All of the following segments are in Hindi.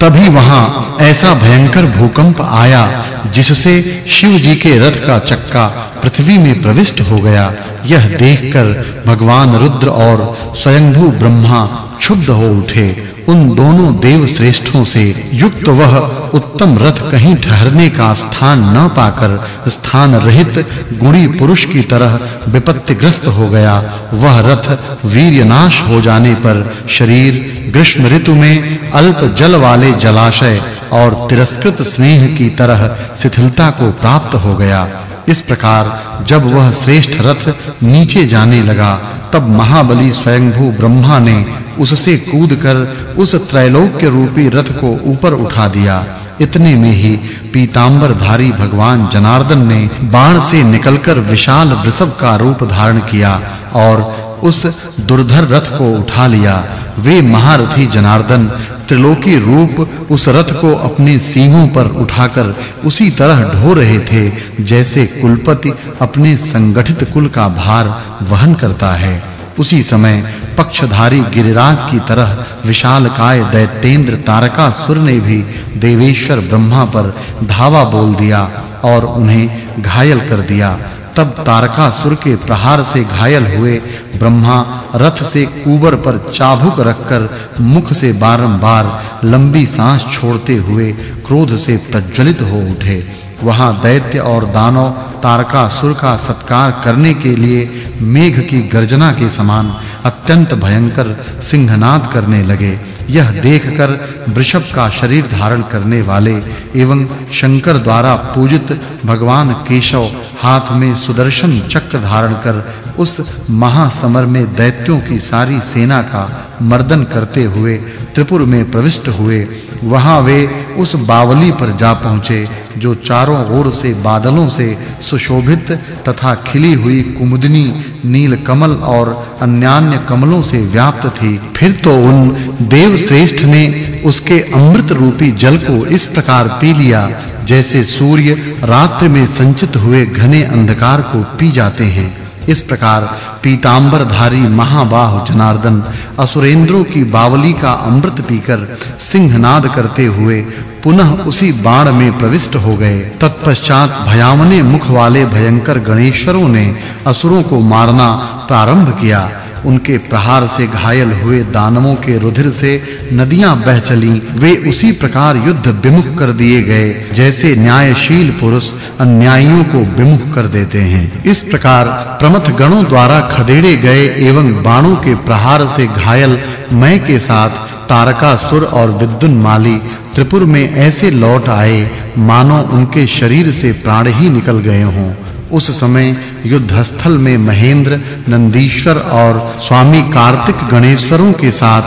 तभी वहाँ ऐसा भयंकर भूकंप आया जिससे शिव जी के रथ का चक्का पृथ्वी में प्रविष्ट हो गया। यह देखकर भगवान रुद्र और स्वयंभू ब्रह्मा क्षुब्ध हो उठे। उन दोनों देव श्रेष्ठों से युक्त वह उत्तम रथ कहीं ठहरने का स्थान न पाकर स्थान रहित गुणी पुरुष की तरह विपत्तिग्रस्त हो गया। वह रथ वीर्यनाश हो जाने पर शरीर, ग्रीष्म ऋतु में अल्प जल वाले जलाशय और तिरस्कृत स्नेह की तरह शिथिलता को प्राप्त हो गया। इस प्रकार जब वह श्रेष्ठ रथ नीचे जाने लगा, तब महाबली स्वयंभू ब्रह्मा ने उससे कूदकर उस त्रैलोक्य रूपी रथ को ऊपर उठा दिया। इतने में ही पीतांबरधारी भगवान जनार्दन ने बाण से निकलकर विशाल वृषभ का रूप धारण किया और उस दुर्धर रथ को उठा लिया। वे महारथी जनार्दन त्रिलोकी रूप उस रथ को अपने सींगों पर उठाकर उसी तरह ढो रहे थे, जैसे कुलपति अपने संगठित कुल का भार वहन करता है। उसी समय पक्षधारी गिरिराज की तरह विशालकाय दैत्येंद्र तारकासुर ने भी देवेश्वर ब्रह्मा पर धावा बोल दिया और उन्हें घायल कर दिया। तब तारकासुर के प्रहार से घायल हुए ब्रह्मा रथ से कुबर पर चाबुक रखकर मुख से बारंबार लंबी सांस छोड़ते हुए क्रोध से प्रज्वलित हो उठे। वहाँ दैत्य और दानव तारकासुर का सत्कार करने के लिए मेघ की गर्जना के समान अत्यंत भयंकर सिंहनाद करने लगे। यह देखकर वृषभ का शरीर धारण करने वाले एवं शंकर द्वारा पूजित भगवान केशव हाथ में सुदर्शन चक्र धारण कर उस महासमर में दैत्यों की सारी सेना का मर्दन करते हुए त्रिपुर में प्रविष्ट हुए, वहाँ वे उस बावली पर जा पहुँचे, जो चारों ओर से बादलों से सुशोभित तथा खिली हुई कुमुदनी नील कमल और अन्यान्य कमलों से व्याप्त थी। फिर तो उन देव श्रेष्ठ ने उसके अमृत रूपी जल को इस प्रकार पी लिया, जैसे सूर्य रात्रि में संचित हुए घने अंधकार को पी जाते हैं। इस प्रकार पीतांबरधारी महाबाह जनार्दन असुरेंद्रों की बावली का अमृत पीकर सिंहनाद करते हुए पुनः उसी बाण में प्रविष्ट हो गए। तत्पश्चात भयावने मुख वाले भयंकर गणेश्वरों ने असुरों को मारना प्रारंभ किया। उनके प्रहार से घायल हुए दानवों के रुधिर से नदियाँ बह चली। वे उसी प्रकार युद्ध विमुख कर दिए गए, जैसे न्यायशील पुरुष अन्यायियों को विमुख कर देते हैं। इस प्रकार प्रमथ गणों द्वारा खदेड़े गए एवं बाणों के प्रहार से घायल मैं के साथ तारकासुर और विद्युन माली त्रिपुर में ऐसे लौट आए, मानो उनके शरीर से प्राण ही निकल गए हों। उस समय युद्धस्थल में महेंद्र, नंदीश्वर और स्वामी कार्तिक गणेश्वरों के साथ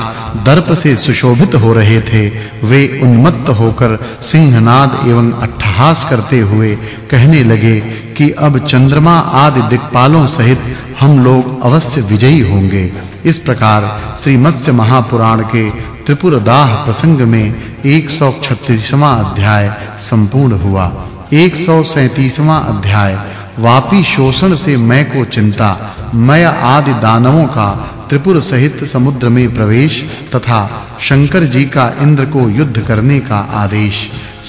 दर्प से सुशोभित हो रहे थे। वे उन्मत्त होकर सिंहनाद एवं अट्ठहास करते हुए कहने लगे कि अब चंद्रमा आदि दिक्पालों सहित हम लोग अवश्य विजयी होंगे। इस प्रकार श्री मत्स्य महापुराण के त्रिपुरदाह प्रसंग में 136वां अध्याय संपूर्ण हुआ। 137वां अध्याय वापी शोषण से मैं को चिंता मैं आदि दानवों का त्रिपुर सहित समुद्र में प्रवेश तथा शंकर जी का इंद्र को युद्ध करने का आदेश।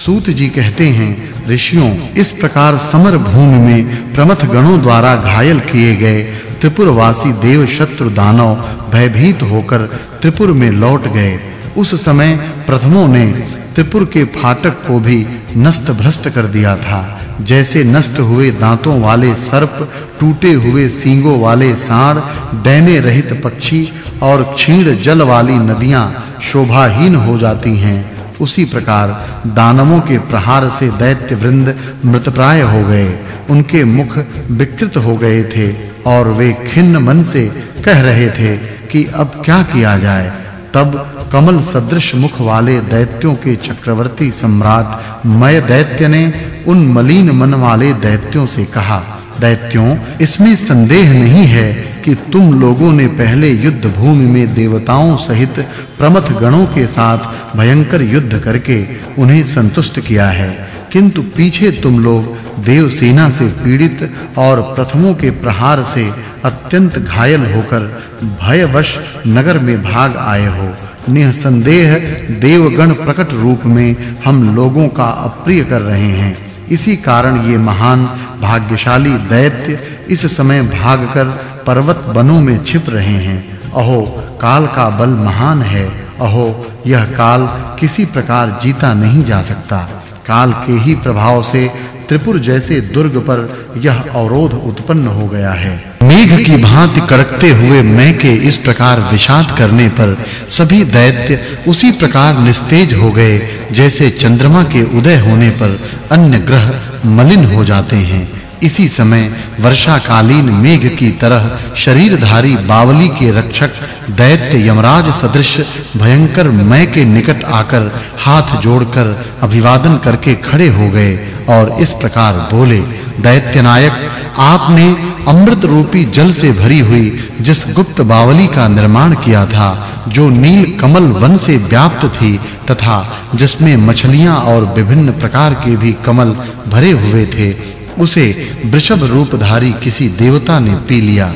सूत जी कहते हैं, ऋषियों, इस प्रकार समर भूमि में प्रमथ गणों द्वारा घायल किए गए त्रिपुरवासी देव शत्रु दानव भयभीत होकर त्रिपुर में लौट गए। उस समय प्रथमों ने त्रिपुर के फाटक को भी नष्ट भ्रष्ट कर दिया था। जैसे नष्ट हुए दांतों वाले सर्प, टूटे हुए सींगों वाले सांड, डैने रहित पक्षी और क्षीण जल वाली नदियाँ शोभाहीन हो जाती हैं। उसी प्रकार दानवों के प्रहार से दैत्य वृंद मृतप्राय हो गए। उनके मुख विकृत हो गए थे और वे खिन्न मन से कह रहे थे कि अब क्या किया जाए? तब कमल सदृश मुख वाले दैत्यों के चक्रवर्ती सम्राट मय दैत्य ने उन मलिन मन वाले दैत्यों से कहा, दैत्यों, इसमें संदेह नहीं है कि तुम लोगों ने पहले युद्ध भूमि में देवताओं सहित प्रमथ गणों के साथ भयंकर युद्ध करके उन्हें संतुष्ट किया है, किंतु पीछे तुम लोग देव सेना से पीड़ित और प्रथमों के प्रहार से अत्यंत घायल होकर भयवश नगर में भाग आए हो। निसंदेह देवगण प्रकट रूप में हम लोगों का अप्रिय कर रहे हैं। इसी कारण ये महान, भाग्यशाली दैत्य इस समय भागकर पर्वत वनों में छिप रहे हैं। अहो, काल का बल महान है। अहो, यह काल किसी प्रकार जीता नहीं जा सकता। काल के ही प्रभाव से त्रिपुर जैसे दुर्ग पर यह अवरोध उत्पन्न हो गया है। मेघ की भांति कड़कते हुए मैं के इस प्रकार विषाद करने पर सभी दैत्य उसी प्रकार निस्तेज हो गए, जैसे चंद्रमा के उदय होने पर अन्य ग्रह मलिन हो जाते हैं। इसी समय वर्षाकालीन मेघ की तरह शरीरधारी बावली के रक्षक दैत्य यमराज सदृश भयंकर मैं के निकट आकर हाथ जोड़कर अभिवादन करके खड़े हो गए। और इस प्रकार बोले दैत्य नायक आपने अमृत रूपी जल से भरी हुई जिस गुप्त बावली का निर्माण किया था, जो नील कमल वन से व्याप्त थी तथा जिसमें मछलियाँ और विभिन्न प्रकार के भी कमल भरे हुए थे, उसे वृषभ रूपधारी किसी देवता ने पी लिया।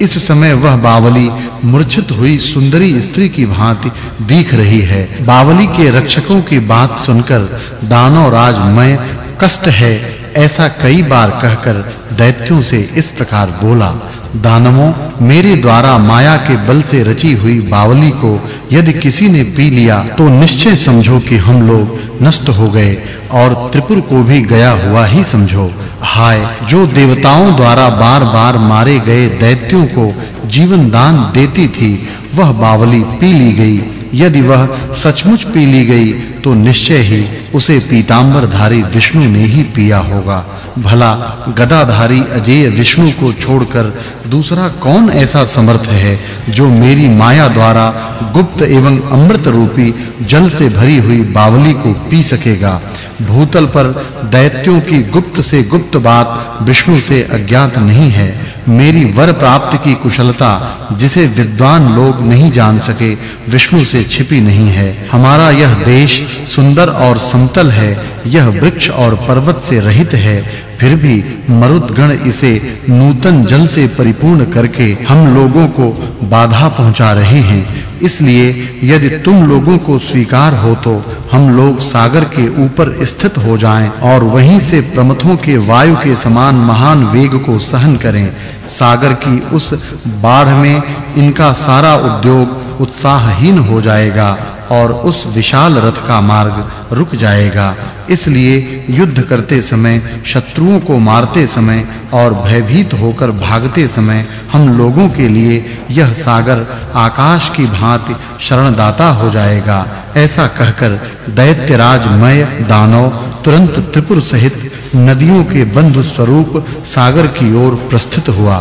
इस समय वह बावली मूर्छित हुई सुंदरी स्त्री की भांति दिख रही है। बावली के रक्षकों की बात सुनकर दानव राज मैं कष्ट है, ऐसा कई बार कहकर दैत्यों से इस प्रकार बोला, दानवों, मेरे द्वारा माया के बल से रची हुई बावली को यदि किसी ने पी लिया तो निश्चय समझो कि हम लोग नष्ट हो गए और त्रिपुर को भी गया हुआ ही समझो। हाय, जो देवताओं द्वारा बार-बार मारे गए दैत्यों को जीवन दान देती थी, वह बावली पी ली गई। यदि वह सचमुच पी ली गई तो निश्चय ही उसे पीतांबर धारी विष्णु ने ही पिया होगा। भला गदाधारी अजय विष्णु को छोड़कर दूसरा कौन ऐसा समर्थ है जो मेरी माया द्वारा गुप्त एवं अमृत रूपी जल से भरी हुई बावली को पी सकेगा? भूतल पर दैत्यों की गुप्त से गुप्त बात विष्णु से अज्ञात नहीं है। मेरी वर प्राप्ति की कुशलता जिसे विद्वान लोग नहीं जान सके, विष्णु से छिपी नहीं है। हमारा यह देश सुंदर और समतल है, यह वृक्ष और पर्वत से रहित है। फिर भी मरुदगण इसे नूतन जल से परिपूर्ण करके हम लोगों को बाधा पहुँचा रहे हैं। इसलिए यदि तुम लोगों को स्वीकार हो तो हम लोग सागर के ऊपर स्थित हो जाएँ और वहीं से प्रमथों के वायु के समान महान वेग को सहन करें। सागर की उस बाढ़ में इनका सारा उद्योग उत्साहहीन हो जाएगा और उस विशाल रथ का मार्ग रुक जाएगा। इसलिए युद्ध करते समय शत्रुओं को मारते समय और भयभीत होकर भागते समय हम लोगों के लिए यह सागर आकाश की भांति शरणदाता हो जाएगा। ऐसा कहकर दैत्यराज मय दानव तुरंत त्रिपुर सहित नदियों के बंधु स्वरूप सागर की ओर प्रस्थित हुआ।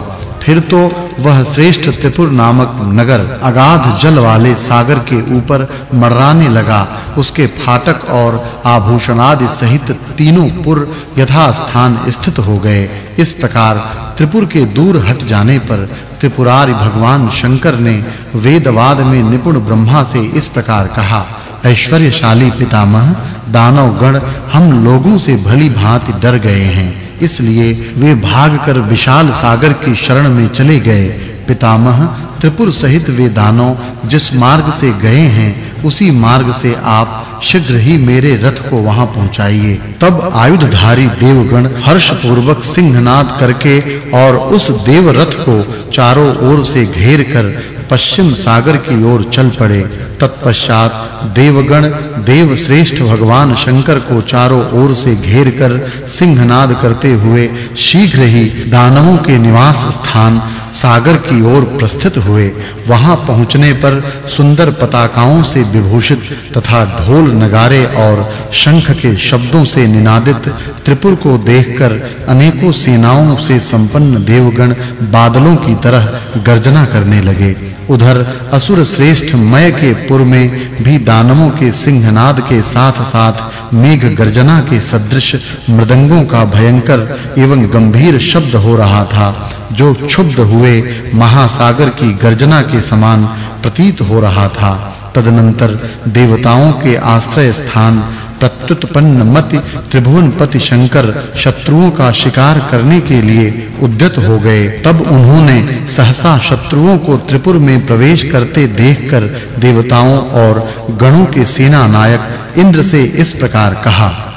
फिर तो वह श्रेष्ठ त्रिपुर नामक नगर अगाध जल वाले सागर के ऊपर मर्राने लगा। उसके फाटक और आभूषणादि सहित तीनों पुर यथा स्थान स्थित हो गए। इस प्रकार त्रिपुर के दूर हट जाने पर त्रिपुरारि भगवान शंकर ने वेदवाद में निपुण ब्रह्मा से इस प्रकार कहा, ऐश्वर्यशाली पितामह दानव गण हम लोगों से भली भांति डर गए हैं। इसलिए वे भागकर विशाल सागर की शरण में चले गए। पितामह, त्रिपुर सहित वे दानव जिस मार्ग से गए हैं, उसी मार्ग से आप शीघ्र ही मेरे रथ को वहाँ पहुंचाइए। तब आयुधधारी देवगण हर्ष पूर्वक सिंहनाद करके और उस देव रथ को चारों ओर से घेर कर पश्चिम सागर की ओर चल पड़े। तत्पश्चात देवगण देव श्रेष्ठ भगवान शंकर को चारों ओर से घेर कर सिंहनाद करते हुए शीघ्र ही दानवों के निवास स्थान सागर की ओर प्रस्थित हुए, वहाँ पहुँचने पर सुंदर पताकाओं से विभूषित तथा ढोल नगारे और शंख के शब्दों से निनादित त्रिपुर को देखकर अनेकों सेनाओं से संपन्न देवगण बादलों की तरह गर्जना करने लगे। उधर असुर श्रेष्ठ मय के पुर में भी दानवों के सिंहनाद के साथ-साथ मेघ गर्जना के सदृश मृदंगों का भयंकर एवं गंभीर शब्द हो रहा था। जो क्षुब्ध हुए महासागर की गर्जना के समान प्रतीत हो रहा था। तदनंतर देवताओं के आश्रय स्थान, प्रत्युत्पन्न मति, त्रिभुवनपति शंकर शत्रुओं का शिकार करने के लिए उद्यत हो गए। तब उन्होंने सहसा शत्रुओं को त्रिपुर में प्रवेश करते देखकर देवताओं और गणों के सेना नायक इंद्र से इस प्रकार कहा